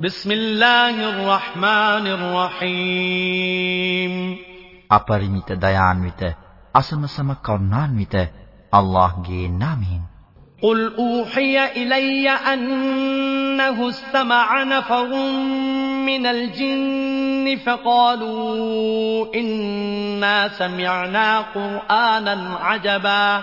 بسم الله الرحمن الرحيم අපරිමිත දයාන්විත අසමසම කරුණාන්විත අල්ලාහ්ගේ නාමයෙන් قل أوحي إلي أنه استمع نفر من الجن فقالوا إنا سمعنا قرآنا عجبا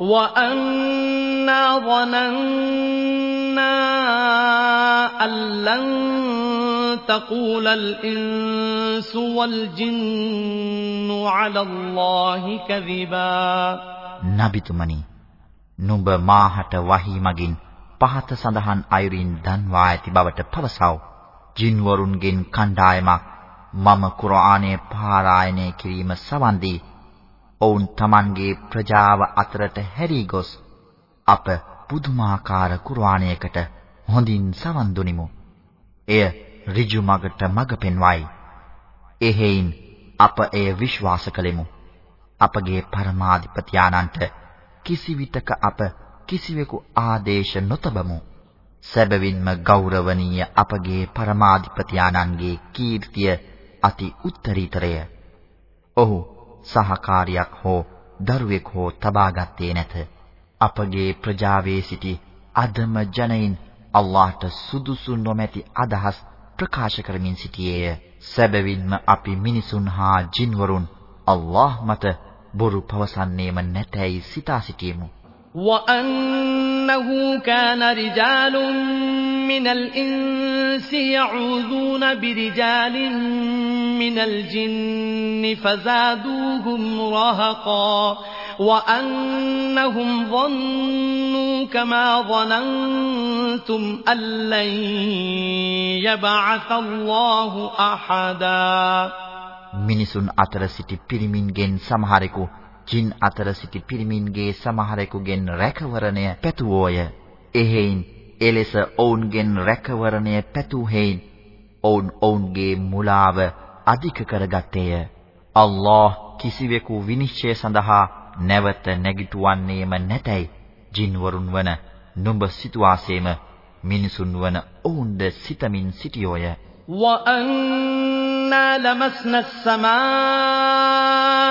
وأنا ظننا أن لن تقول الإنس والجن على الله كذبا නබිතුමනි නුඹ මාහට වහී මගින් පහත සඳහන් අයුරින් දන්වා ඇති බවට පවසව. ජින්වරුන්ගෙන් කණ්ඩායමක් මම කුර්ආනයේ පාරායනය කිරීම සවන් දී ඔවුන් Tamanගේ ප්‍රජාව අතරට හැරී ගොස් අප පුදුමාකාර කුර්ආනයකට හොඳින් සවන් දුනිමු. එය ඍජු මගට මඟ පෙන්වයි. එහෙයින් අප එය විශ්වාස කළෙමු. අපගේ පරමාධිපති ආනන්ට කිසිවිටක අප කිසිවෙකු ආදේශ නොතබමු. සැබවින්ම ගෞරවනීය අපගේ පරමාධිපති ආනන්ගේ කීර්තිය අති උත්තරීතරය. ඔහු සහකාරියක් හෝ දරුවෙක් හෝ තබාගත්තේ නැත. අපගේ ප්‍රජාවේ සිටි අදම ජනයින් අල්ලාහට සුදුසු නොමැති අදහස් ප්‍රකාශ කරමින් සිටියේය. සැබවින්ම අපි මිනිසුන් හා ජින්වරුන් අල්ලාහ මත බොරු පවසන්නේම නැතැයි සිතා සිටියෙමු. وأنه كان رجال من الإنس يعوذون برجال من الجن فزادوهم رهقا وأنهم ظنوا كما ظننتم أن لن يبعث الله أحدا මිනිසුන් අතර සිටි පිරිමින්ගෙන් සමහරෙකු ජින් අතර සිටි පිරිමින්ගේ සමහරෙකුගෙන් රැකවරණය පැතුවෝය. එහෙයින් එලෙස ඔවුන්ගෙන් රැකවරණය පැතූ හේයින් ඔවුන් ඔවුන්ගේ මුලාව අධික කරගත්තේය. අල්ලාහ් කිසිවෙකු විනිශ්චය සඳහා නැවත නැගිටුවන්නේම නැතයි. ජින්වරුන් වන නුඹ සිතුවාසේම මිනිසුන් වන ඔවුන්ද සිතමින් සිටියෝය. وأنا لمسنا السماء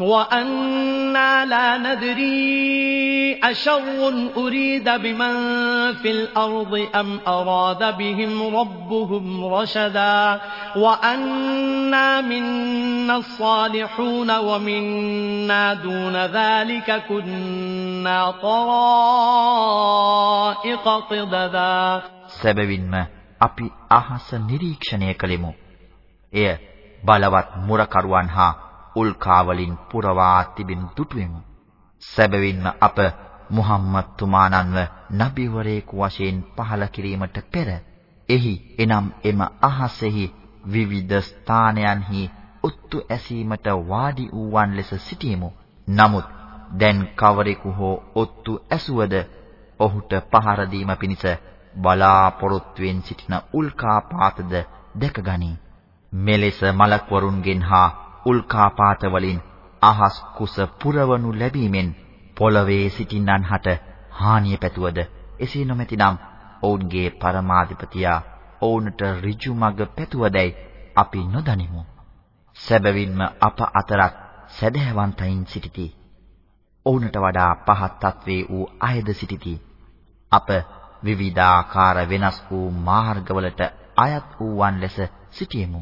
وأنا لا ندري أشر أريد بمن في الأرض أم أراد بهم ربهم رشدا وأنا منا الصالحون ومنا دون ذلك كنا طرائق قددا සැබවින්ම අපි අහස නිරීක්ෂණය කළෙමු. එය බලවත් මුරකරුවන් හා උල්කාවලින් පුරවා තිබෙන දුටුවෙමු. සැබවින්ම අප මුහම්මද් තුමාණන්ව නබිවරයෙකු වශයෙන් පහල කිරීමට පෙර එහි එනම් එම අහසෙහි විවිධ ස්ථානයන්හි ඔත්තු ඇසීමට වාඩි වූවන් ලෙස සිටියෙමු. නමුත් දැන් කවරෙකු හෝ ඔත්තු ඇසුවද ඔහුට පහර දීම පිණිස බලාපොරොත්තුෙන් සිටින උල්කාපාතද දැකගනී. මෙලෙස මලක්වරුන්ගෙන් හා උල්කාපාත වලින් අහස් කුස පුරවනු ලැබීමෙන් පොළවේ සිටින්නන් හට හානිය පැතුවද එසේ නොමැතිනම් ඔවුන්ගේ පරමාධිපතියා ඔවුන්ට ඍජු මඟ පැතුවදැයි අපි නොදනිමු. සැබවින්ම අප අතරත් සදහැවන්තයින් සිටිති. ඔවුන්ට වඩා පහත් තත්වේ වූ අයද සිටිති. අප විවිධාකාර වෙනස් වූ මාර්ගවලට අයත් වූවන් ලෙස සිටියෙමු.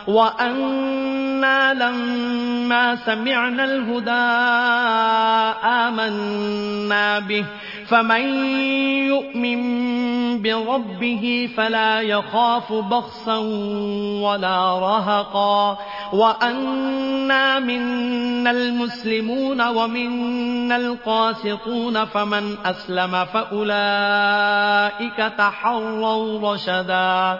وأنا لما سمعنا الهدى آمنا به فمن يؤمن بربه فلا يخاف بخسا ولا رهقا وأنا منا المسلمون ومنا القاسطون فمن أسلم فأولئك تحروا رشدا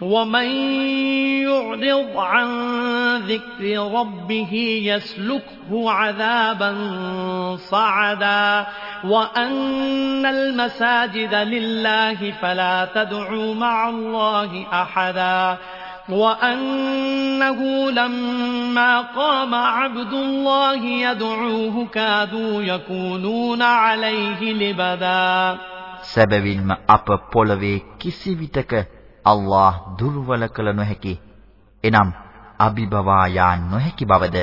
ومن يعرض عن ذكر ربه يسلكه عذابا صعدا وأن المساجد لله فلا تدعوا مع الله أحدا وأنه لما قام عبد الله يدعوه كادوا يكونون عليه لبدا සැබවින්ම අප පොළවේ කිසි විටක අල්ලාහ් දුර්වල කළ නොහැකි එනම් අභිබවා යා නොහැකි බවද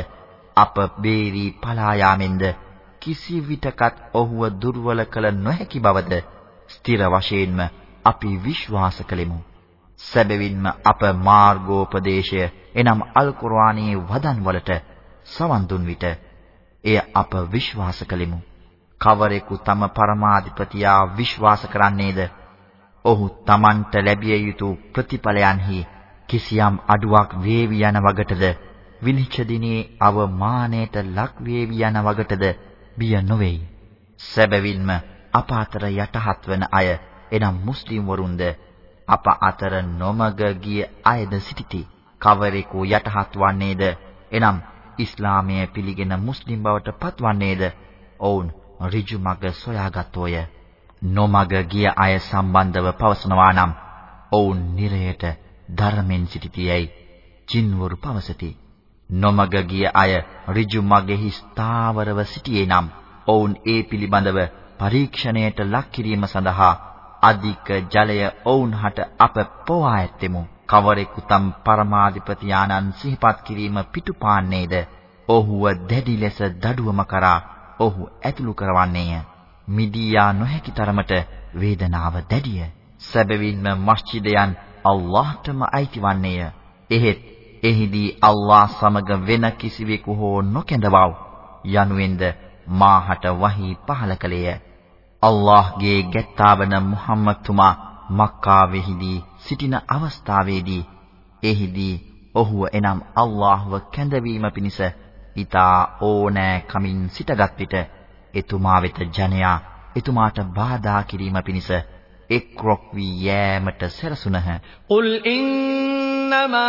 අප බේරි පලා යාමෙන්ද කිසි විටකත් ඔහුව දුර්වල කළ නොහැකි බවද ස්ථිර වශයෙන්ම අපි විශ්වාස කළෙමු සැබවින්ම අප මාර්ගෝපදේශය එනම් අල් කුර්ආනයේ වදන් වලට සවන් දුන් විට එය අප විශ්වාස කළෙමු. කවරෙකු තම පරමාධිපතියා විශ්වාස කරන්නේද? ඔහු Tamanට ලැබිය යුතු ප්‍රතිඵලයන්හි කිසියම් අඩුවක් වේවි යන වගටද විනිච්ඡ දිනේ අවමානයට ලක් වේවි යන වගටද බිය නොවේයි. සැබවින්ම අප අතර යටහත් වන අය එනම් මුස්ලිම් වරුන්ද අප අතර නොමග ගිය අයද සිටිති. කවරෙකු යටහත් වන්නේද? එනම් ඉස්ලාමය පිළිගෙන මුස්ලිම් බවට පත්වන්නේද? ඔවුන් ඍජු මඟ සොයාගත්ෝය. නොමග ගිය අය සම්බන්ධව පවසනවා නම් ඔවුන් නිරයට ධර්මෙන් සිටිතියයි ජින්වරු පවසති. නොමග ගිය අය ඍජු මගෙහි ස්ථාවරව සිටියේ නම් ඔවුන් ඒ පිළිබඳව පරීක්ෂණයට ලක් කිරීම සඳහා අධික ජලය ඔවුන්හට අප පොවා ඇත්තෙමු. කවරෙකු තම් පරමාධිපති ආනන් සිහිපත් කිරීම පිටුපාන්නේද? ඔහුව දැඩි ලෙස දඩුවම කරා ඔහු ඇතුළු කරවන්නේය. මිදියා නොහැකි තරමට වේදනාව දැඩිය. සැබවින්ම මස්ජිදයන් අල්ලාහ්ටම අයිතිවන්නේය. එහෙත් එහිදී අල්ලාහ් සමග වෙන කිසිවෙකු හෝ නොකැඳවව්. යනුවෙන්ද මාහට වහී පහල කළේය. අල්ලාහ්ගේ ගැත්තාවන මුහම්මද් තුමා මක්කාවෙහිදී සිටින අවස්ථාවේදී එහිදී ඔහුව එනම් අල්ලාහ්ව කැඳවීම පිණිස ඊතා ඕනෑ කමින් සිටගත් විට එතුමා වෙත ජනයා එතුමාට බාධා කිරීම පිණිස එක් රොක් වී යෑමට සැරසුනහ. "උල් ඉන්නමා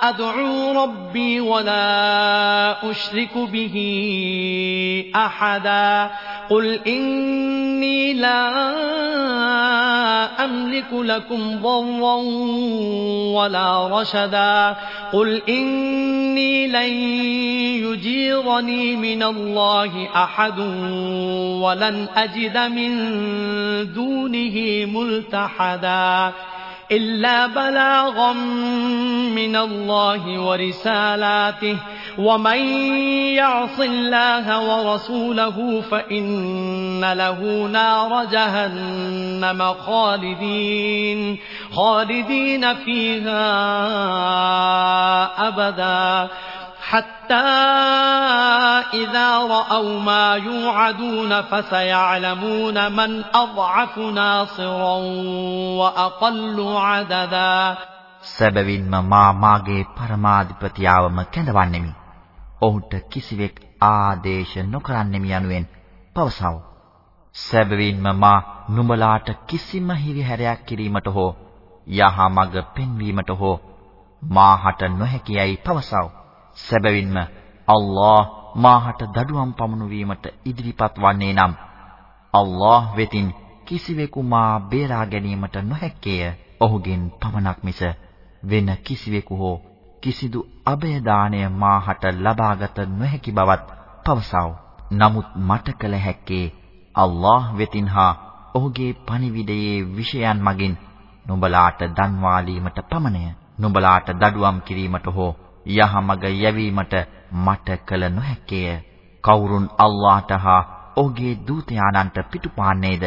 අදඋ රබ්බී වලා උෂ්රිකු බිහි අහදා. උල් ඉන්නී ලා أَمْلِكُ لَكُمْ ضَرًّا وَلَا رَشَدًا. قُلْ إِنِّي لَن يُجِيرَنِي مِنَ اللَّهِ أَحَدٌ وَلَنْ أَجِدَ مِن دُونِهِ مُلْتَحَدًا. إلا بلاغا من الله ورسالاته. ومن يعص الله ورسوله فإن له نار جهنم خالدين. خالدين فيها أبدا. حتى إذا رأوا ما يوعدون فسيعلمون من أضعف ناصرا وأقل عددا සැබවින්ම මා මාගේ පරමාධිපතියවම කැඳවන්නෙමි. ඔහුට කිසිවෙක් ආදේශ නොකරන්නෙමි යනුවෙන් පවසව. සැබවින්ම මා නුඹලාට කිසිම හිරිහැරයක් කිරීමට හෝ යහමඟ පෙන්වීමට හෝ මාහට නොහැකියයි පවසව. සැබවින්ම අල්ලාහ් මාහට දඩුවම් පමුණුවීමට ඉදිරිපත් වන්නේ නම් අල්ලාහ් වෙතින් කිසිවෙකු මා බේරා ගැනීමට නොහැක්කේය. ඔහුගෙන් පමණක් මිස වෙන කිසිවෙකු හෝ කිසිදු අබයදානය මාහට ලබාගත නොහැකි බවත් පවසව. නමුත් මට කළ හැක්කේ අල්ලාහ් වෙතින් හා ඔහුගේ පණිවිඩයේ විෂයන් මගින් නුඹලාට දන්වාලීමට පමණය. නුඹලාට දඩුවම් කිරීමට හෝ යහමඟ යැවීමට මට කල නොහැකේය. කවුරුන් අල්ලාහට හා ඔහුගේ දූතයාණන්ට පිටුපාන්නේද?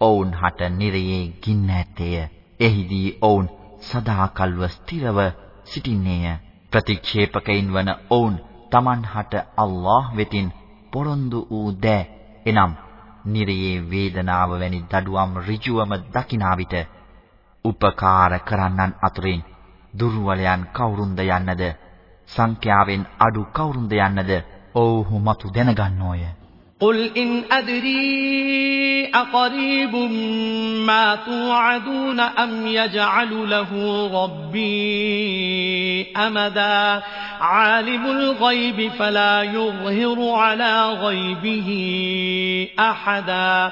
ඔවුන් හට නිරයේ ගින්න ඇත්තේය. එහිදී ඔවුන් සදාකල්ව ස්ථිරව සිටින්නේය. ප්‍රතික්ෂේපකයින් වන ඔවුන් Taman හට අල්ලාහ් වෙතින් පොරොන්දු වූ දෑ එනම් නිරයේ වේදනාව වැනි දඩුවම් ඍජුවම දකිනා විට උපකාර කරන්නන් අතුරින් දුර්වලයන් කවුරුන්ද යන්නද සංඛ්‍යාවෙන් අඩු කවුරුන්ද යන්නද ඔව්හු මතු දැනගන්නෝය قل إن أدري أقريب ما توعدون أم يجعل له ربي أمدا عالم الغيب فلا يظهر على غيبه أحدا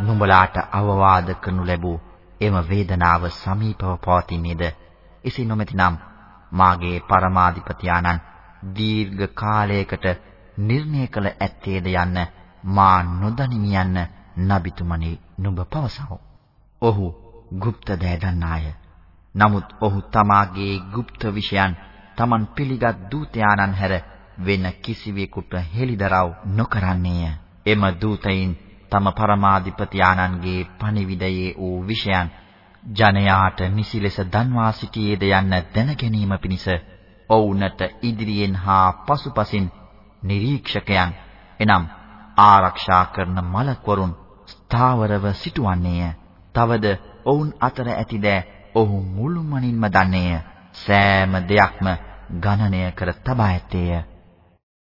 නුඹලාට අවවාද කරනු ලැබූ එම වේදනාව සමීපව පවතිනේද එසේ නොමැතිනම් මාගේ පරමාධිපති ආනන් දීර්ඝ කාලයකට නිර්ණය කළ ඇත්තේද යන්න මා නොදනිමි යන්න නබිතුමනි නුඹ පවසව. ඔහු গুপ্ত දෑ දන්නාය. නමුත් ඔහු තමාගේ গুপ্ত විෂයන් Taman පිළිගත් දූතයාණන් හැර වෙන කිසිවෙකුට හෙළිදරව් නොකරන්නේය. එම දූතයින් තම පරමාධිපති ආනන්ගේ පණිවිඩයේ වූ විෂයන් ජනයාට නිසි ලෙස දන්වා සිටියේද යන්න දැන ගැනීම පිණිස ඔවුන්ට ඉදිරියෙන් හා පසුපසින් නිරීක්ෂකයන් එනම් ආරක්ෂා කරන මලක්වරුන් ස්ථාවරව සිටුවන්නේය. තවද ඔවුන් අතර ඇති දෑ ඔහු මුළුමනින්ම දන්නේය. සෑම දෙයක්ම ගණනය කර තබා ඇත්තේය.